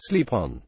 Sleep on.